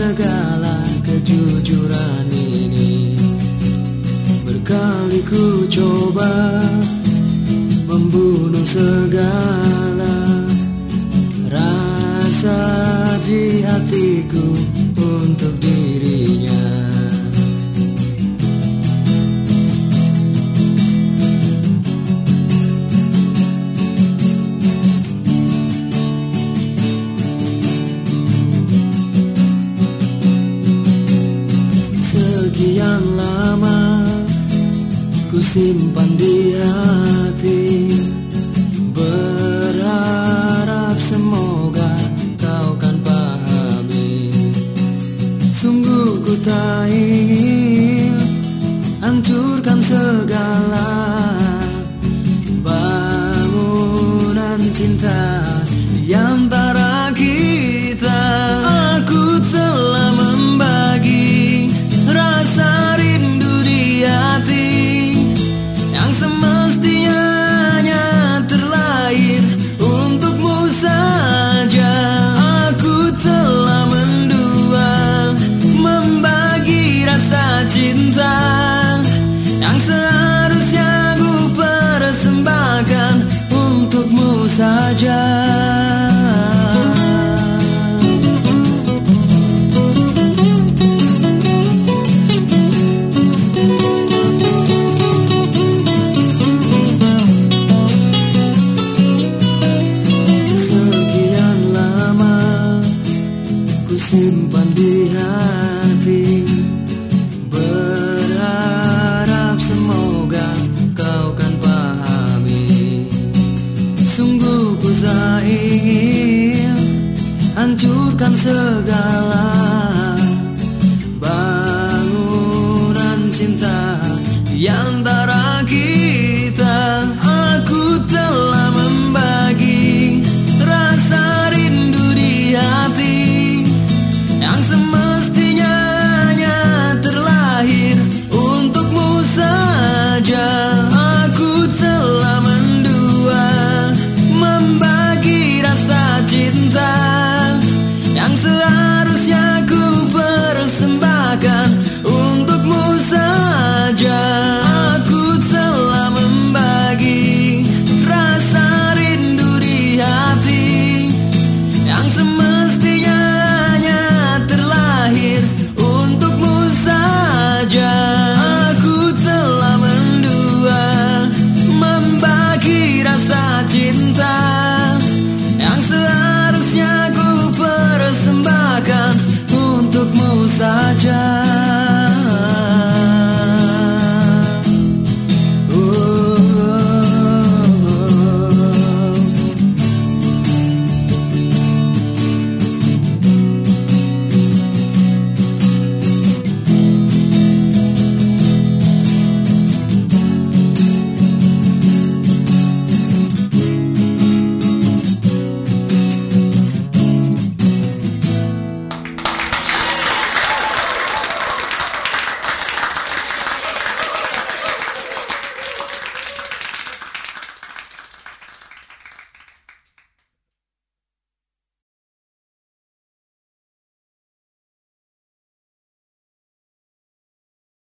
segala kejujuran ini. Berkali ku coba Membunuh segala Rasa di hatiku Sekian lama ku simpan di hati. Berharap semoga kau kan pahami. Sungguh ku tak ingin hancurkan segala Bangunan cinta Yang seharusnya ku persembahkan untukmu saja. Sekian lama ku simpan di hati ingin hancurkan segala Yang semestinya